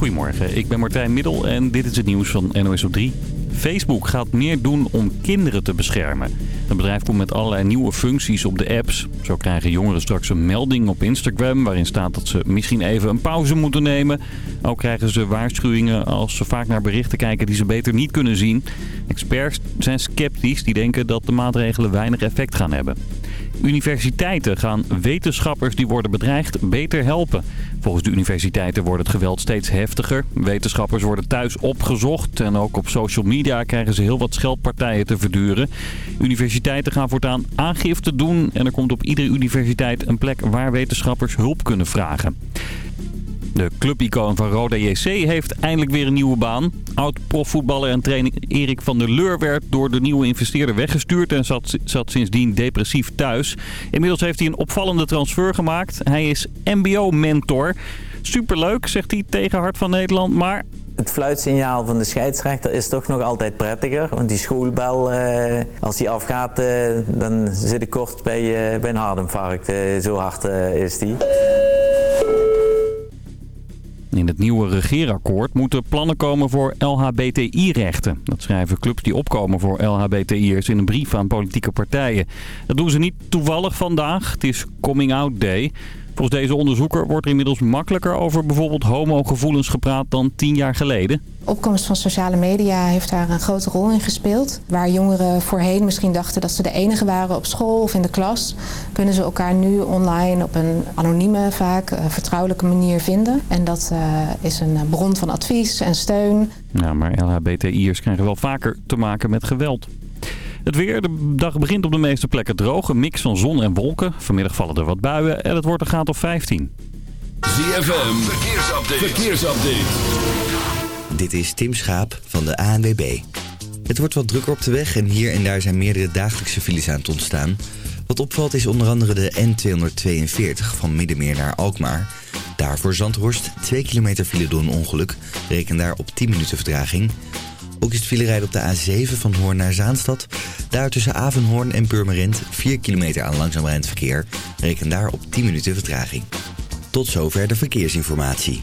Goedemorgen, ik ben Martijn Middel en dit is het nieuws van NOS op 3. Facebook gaat meer doen om kinderen te beschermen. Het bedrijf komt met allerlei nieuwe functies op de apps. Zo krijgen jongeren straks een melding op Instagram waarin staat dat ze misschien even een pauze moeten nemen. Ook krijgen ze waarschuwingen als ze vaak naar berichten kijken die ze beter niet kunnen zien. Experts zijn sceptisch, die denken dat de maatregelen weinig effect gaan hebben. Universiteiten gaan wetenschappers die worden bedreigd beter helpen. Volgens de universiteiten wordt het geweld steeds heftiger. Wetenschappers worden thuis opgezocht en ook op social media krijgen ze heel wat scheldpartijen te verduren. Universiteiten gaan voortaan aangifte doen en er komt op iedere universiteit een plek waar wetenschappers hulp kunnen vragen. De clubicoon van Roda JC heeft eindelijk weer een nieuwe baan. Oud-profvoetballer en trainer Erik van der Leur werd door de nieuwe investeerder weggestuurd en zat, zat sindsdien depressief thuis. Inmiddels heeft hij een opvallende transfer gemaakt. Hij is mbo-mentor. Superleuk, zegt hij tegen Hart van Nederland, maar het fluitsignaal van de scheidsrechter is toch nog altijd prettiger. Want die schoolbel, eh, als die afgaat, eh, dan zit ik kort bij, uh, bij een hartinfarct. zo hard is die. In het nieuwe regeerakkoord moeten plannen komen voor LHBTI-rechten. Dat schrijven clubs die opkomen voor LHBTI'ers in een brief aan politieke partijen. Dat doen ze niet toevallig vandaag. Het is Coming Out Day. Volgens deze onderzoeker wordt er inmiddels makkelijker over bijvoorbeeld homogevoelens gepraat dan tien jaar geleden. Opkomst van sociale media heeft daar een grote rol in gespeeld. Waar jongeren voorheen misschien dachten dat ze de enige waren op school of in de klas... kunnen ze elkaar nu online op een anonieme, vaak uh, vertrouwelijke manier vinden. En dat uh, is een bron van advies en steun. Ja, maar LHBTI'ers krijgen wel vaker te maken met geweld. Het weer, de dag begint op de meeste plekken droog. Een mix van zon en wolken. Vanmiddag vallen er wat buien en het wordt een graad of 15. ZFM, verkeersupdate. verkeersupdate. Dit is Tim Schaap van de ANWB. Het wordt wat drukker op de weg en hier en daar zijn meerdere dagelijkse files aan het ontstaan. Wat opvalt is onder andere de N242 van Middenmeer naar Alkmaar. Daar voor Zandhorst 2 kilometer file door een ongeluk. Reken daar op 10 minuten vertraging. Ook is het filerijden op de A7 van Hoorn naar Zaanstad. Daar tussen Avenhoorn en Purmerend 4 kilometer aan langzaam rijdend verkeer. Reken daar op 10 minuten vertraging. Tot zover de verkeersinformatie.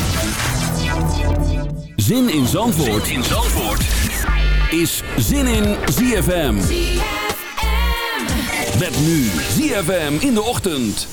Zin in Zandvoort, zin in Zandvoort. is Zin in ZFM. ZFM. Met nu ZFM in de ochtend.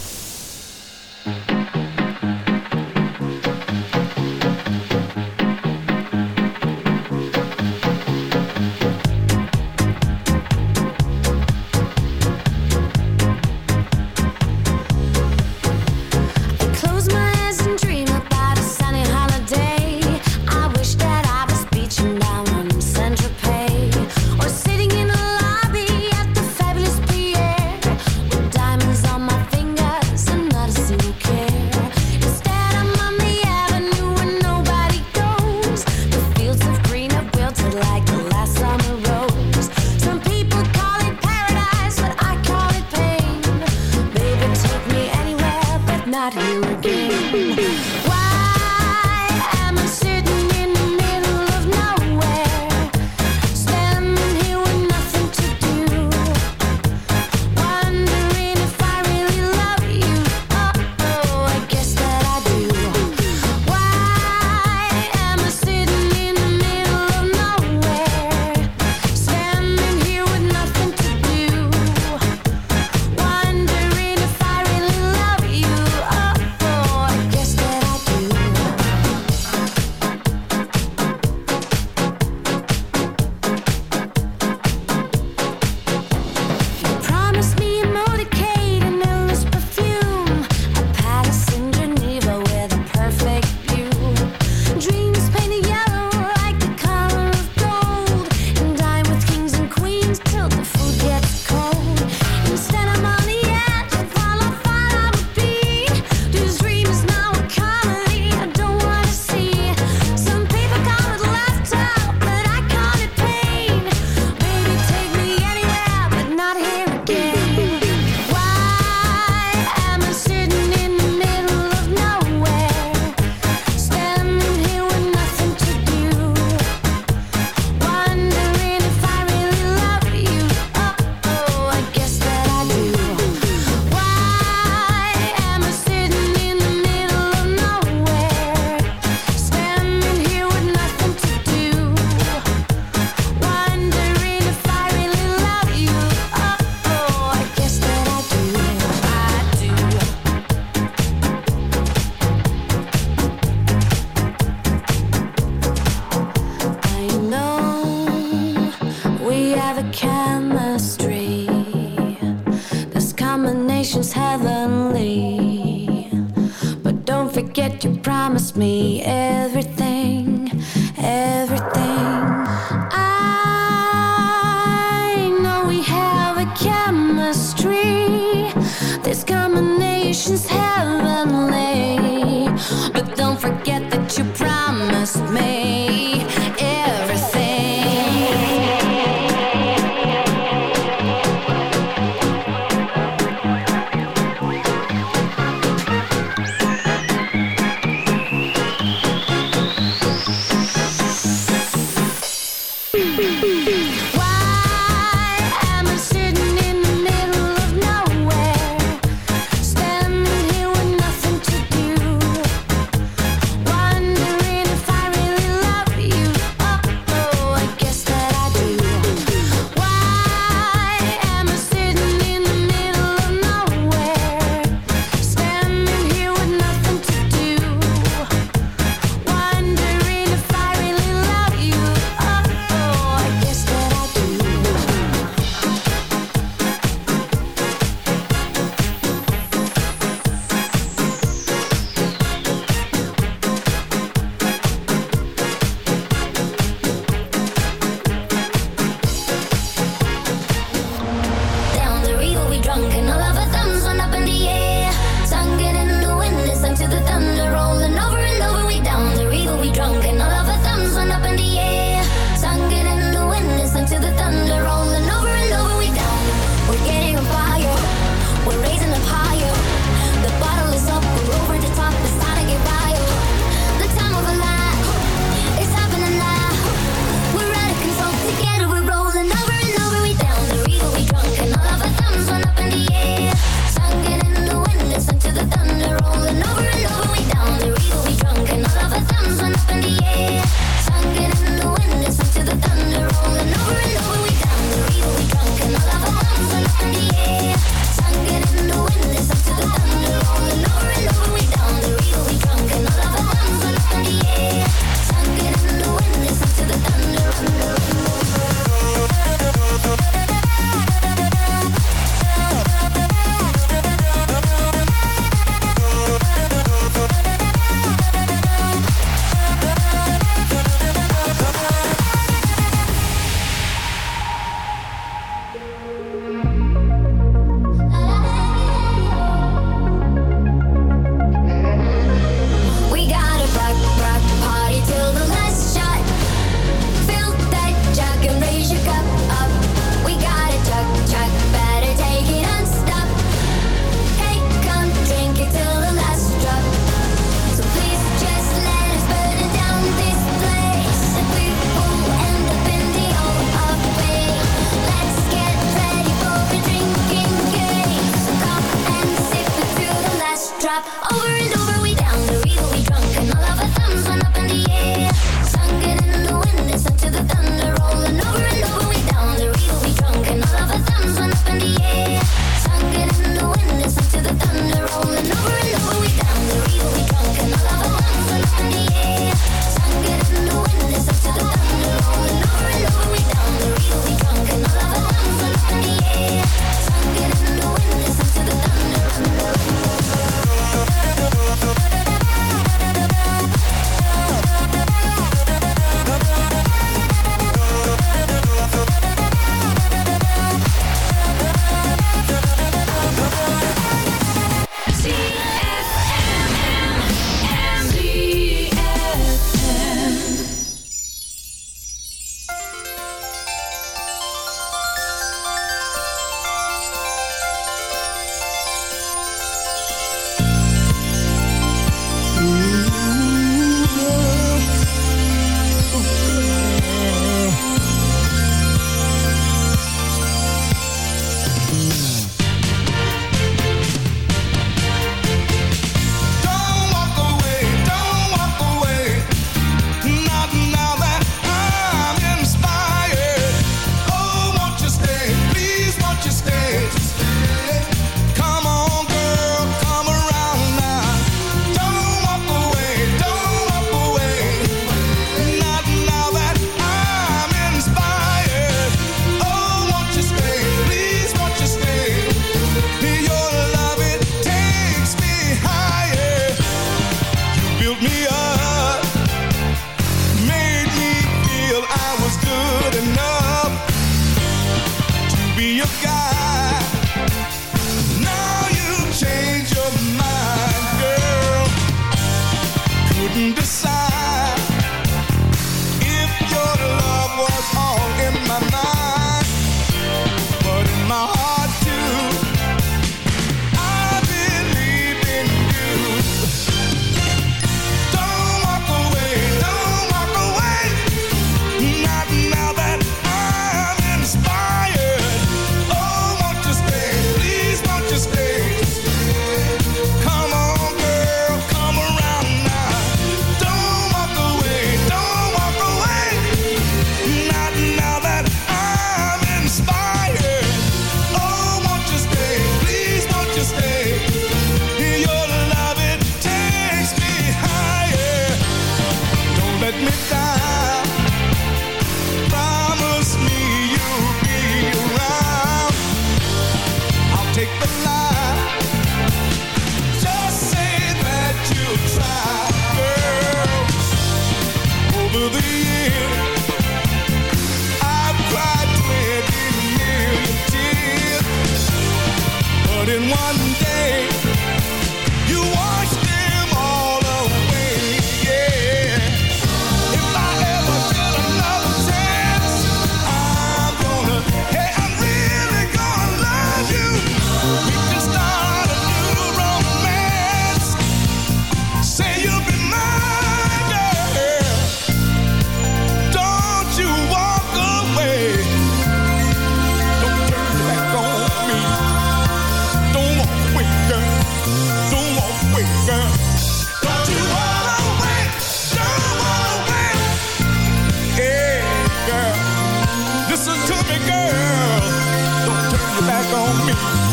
on me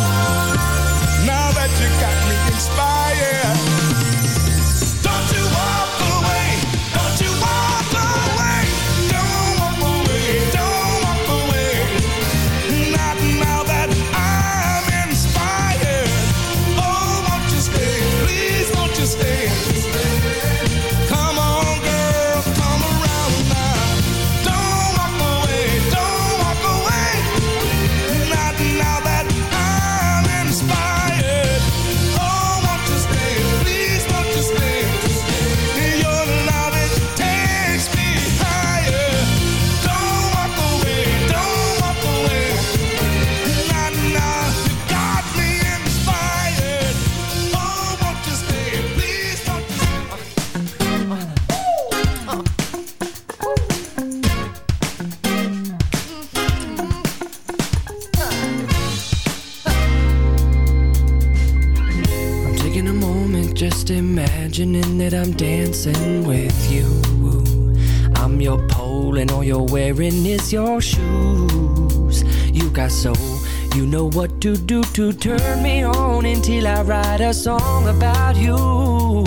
shoes. You got soul, you know what to do to turn me on until I write a song about you.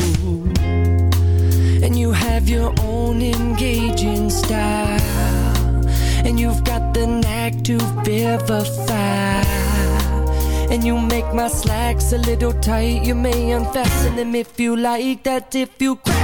And you have your own engaging style, and you've got the knack to vivify. And you make my slacks a little tight. You may unfasten them if you like. That if you crash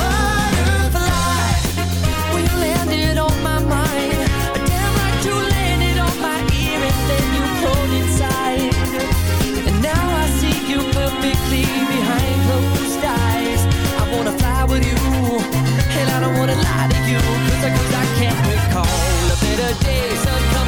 Butterfly, when you landed on my mind, damn you landed on my ear and then you pulled inside. And now I see you perfectly behind closed eyes. I wanna fly with you, and I don't wanna lie to you, cause I, can't recall a better day. Sun come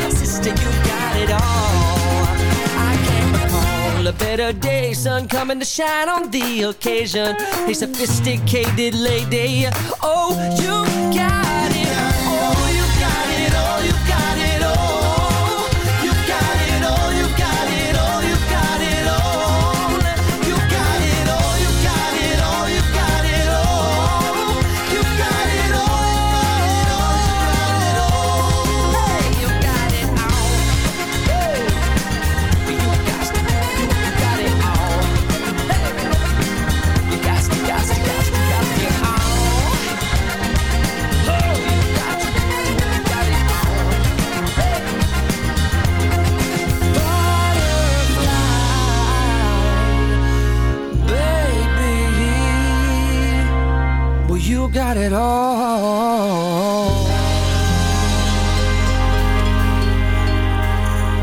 Sister, you got it all. I can't recall a better day. Sun coming to shine on the occasion. A sophisticated lady. Oh, you got got it all.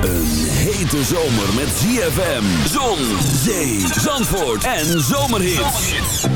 Een hete zomer met ZFM, zon, zee, zandvoort en zomerhits.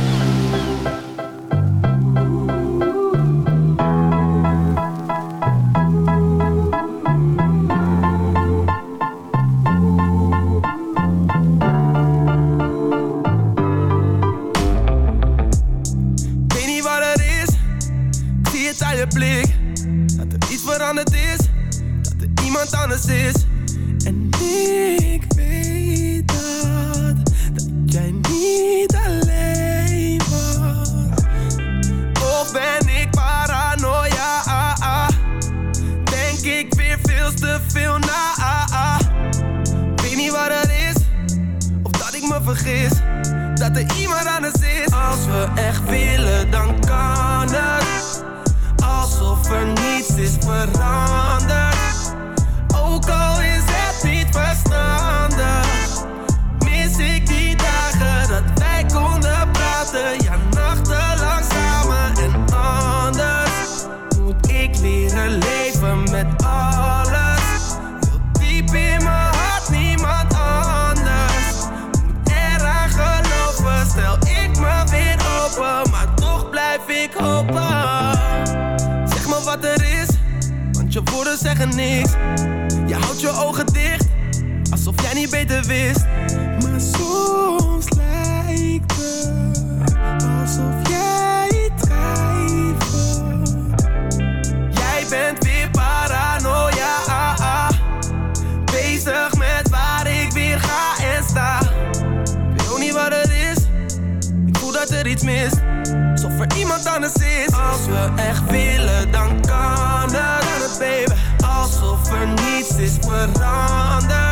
Alsof er iemand anders is. Als we echt willen, dan kan het, baby. Alsof er niets is veranderd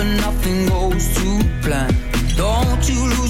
but nothing goes to plan. Don't you lose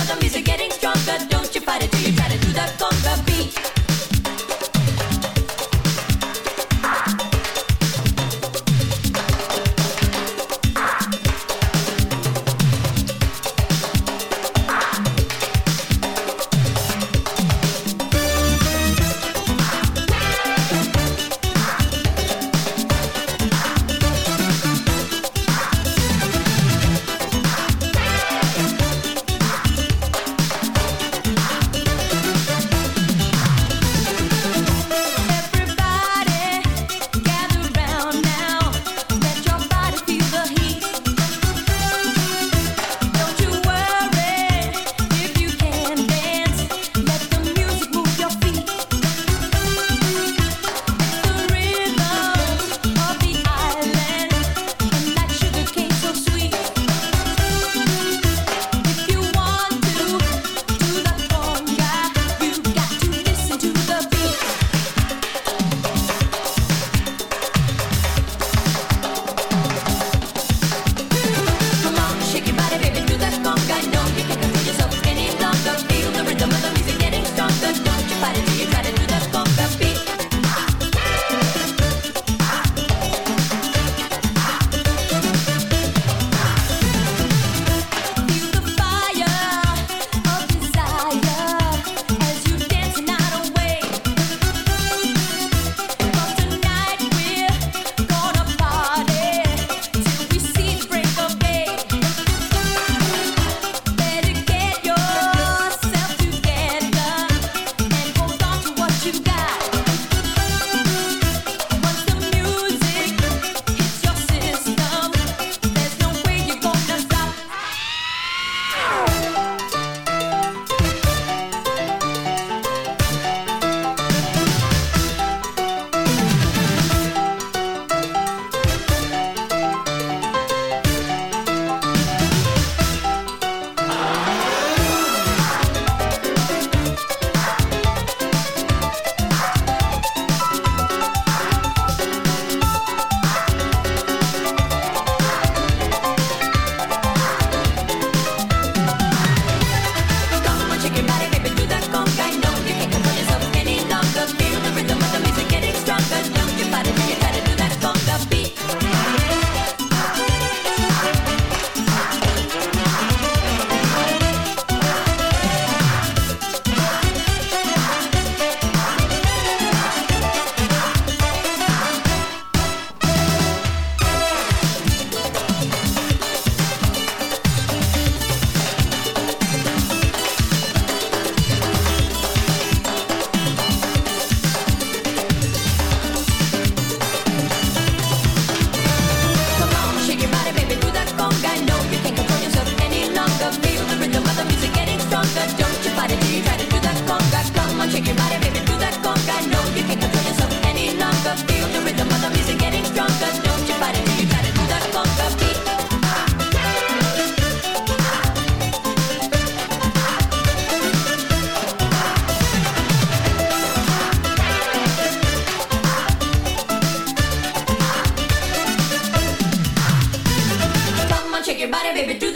baby, do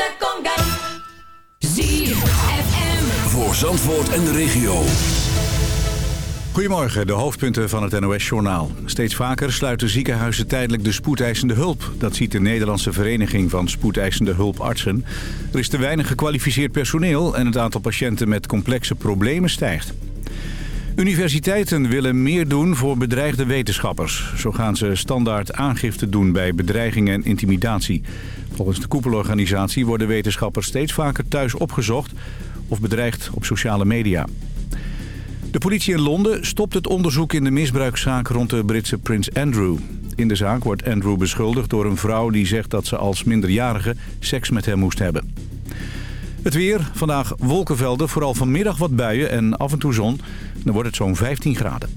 Voor Zandvoort en de regio. Goedemorgen, de hoofdpunten van het NOS-journaal. Steeds vaker sluiten ziekenhuizen tijdelijk de spoedeisende hulp. Dat ziet de Nederlandse Vereniging van Spoedeisende Hulpartsen. Er is te weinig gekwalificeerd personeel en het aantal patiënten met complexe problemen stijgt. Universiteiten willen meer doen voor bedreigde wetenschappers. Zo gaan ze standaard aangifte doen bij bedreigingen en intimidatie. Volgens de koepelorganisatie worden wetenschappers steeds vaker thuis opgezocht... of bedreigd op sociale media. De politie in Londen stopt het onderzoek in de misbruikzaak rond de Britse prins Andrew. In de zaak wordt Andrew beschuldigd door een vrouw die zegt dat ze als minderjarige seks met hem moest hebben. Het weer, vandaag wolkenvelden, vooral vanmiddag wat buien en af en toe zon. Dan wordt het zo'n 15 graden.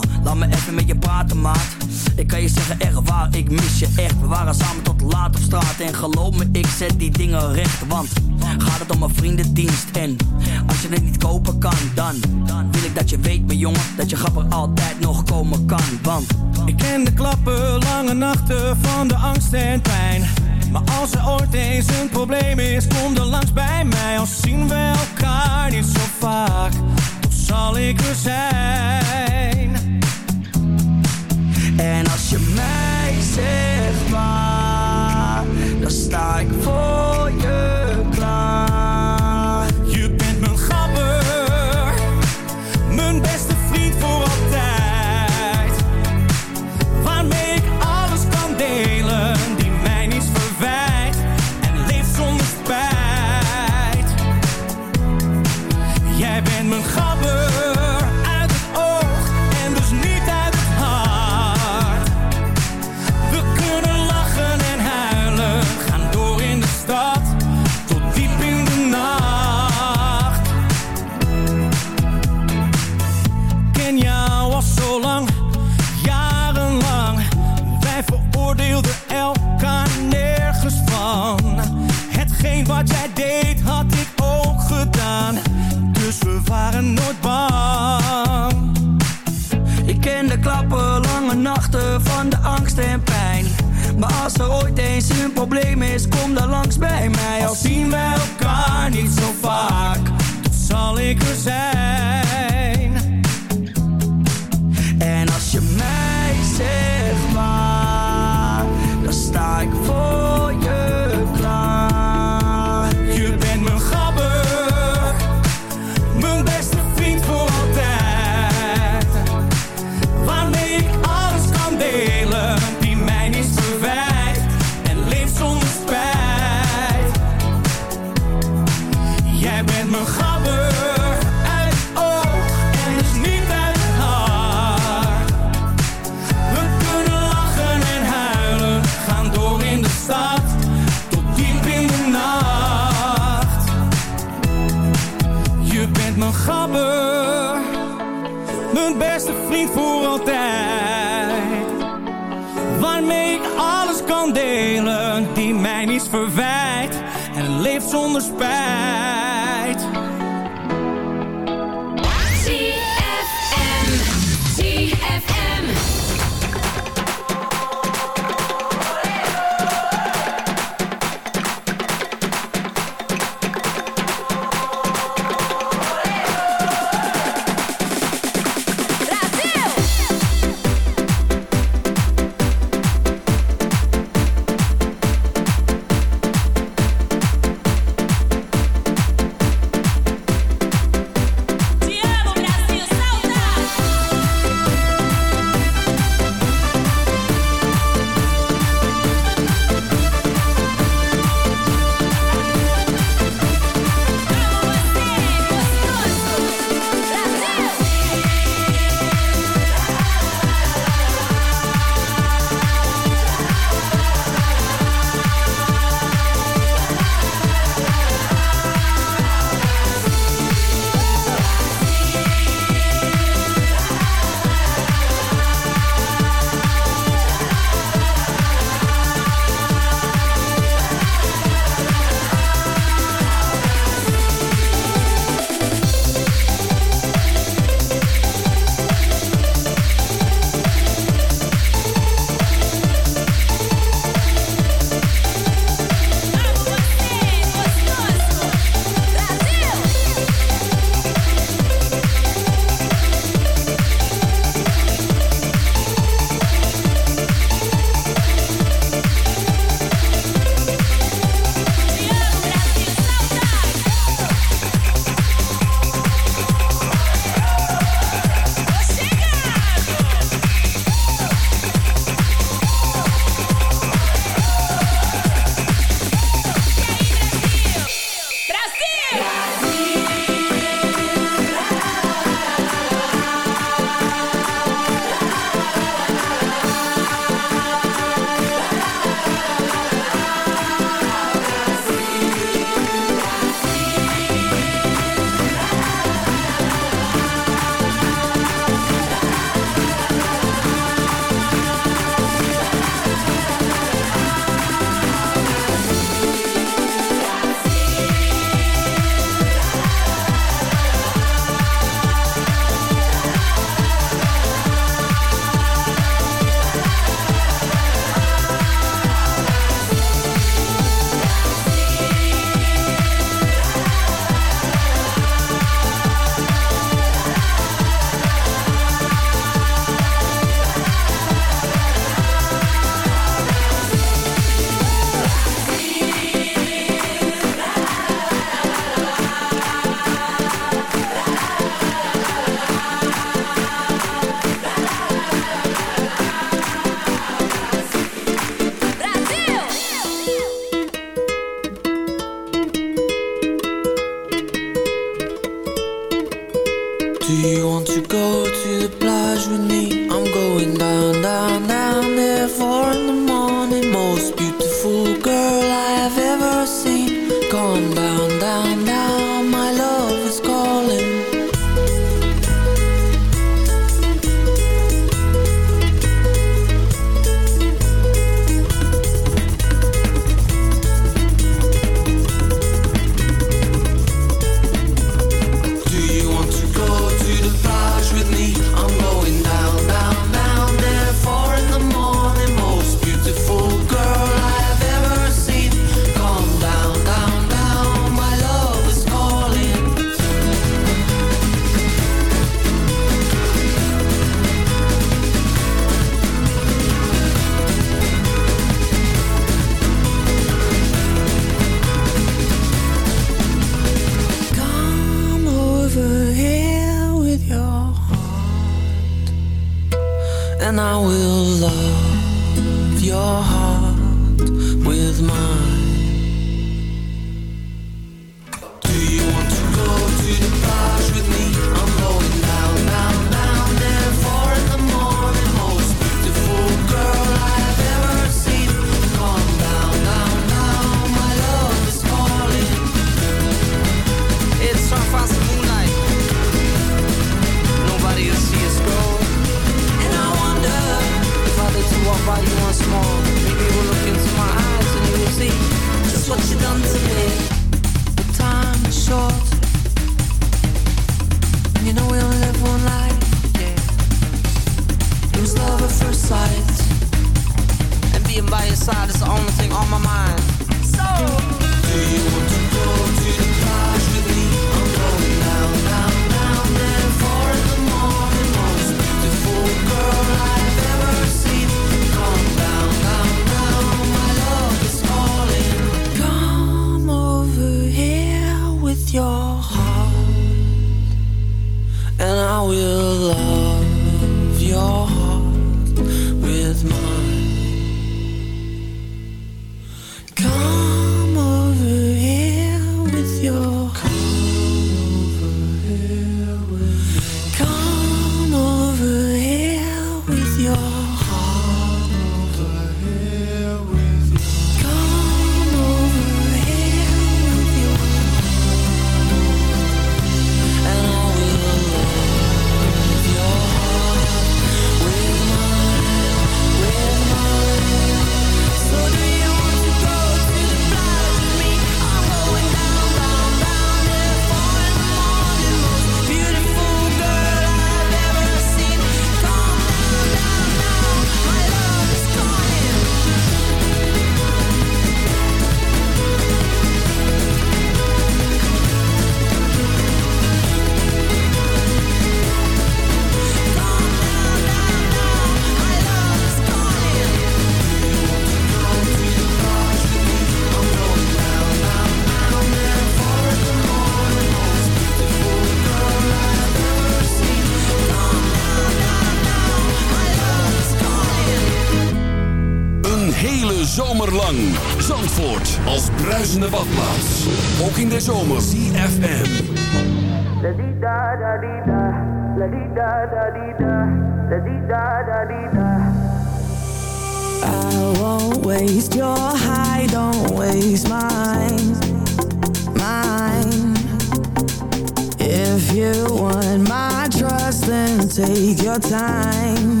your time,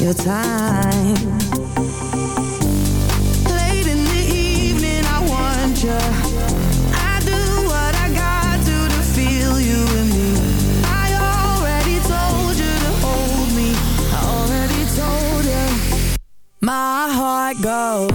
your time. Late in the evening, I want you. I do what I got to to feel you me. I already told you to hold me. I already told you. My heart goes.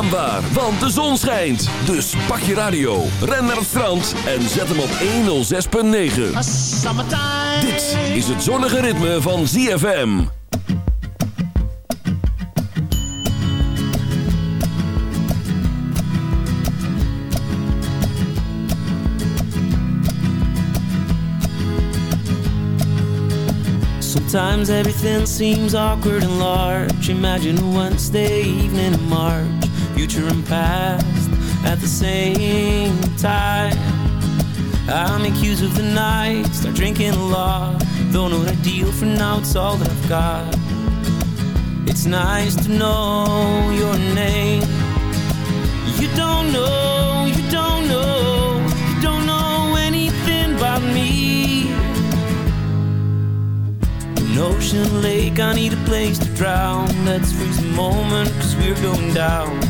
naambaar, want de zon schijnt. Dus pak je radio, ren naar het strand en zet hem op 106.9. Dit is het zonnige ritme van ZFM. Sometimes everything seems awkward and large. Imagine a Wednesday evening in March. Future and past at the same time. I make use of the night, start drinking a lot. Don't know the deal for now, it's all that I've got. It's nice to know your name. You don't know, you don't know, you don't know anything about me. An ocean lake, I need a place to drown. Let's freeze the moment, cause we're going down.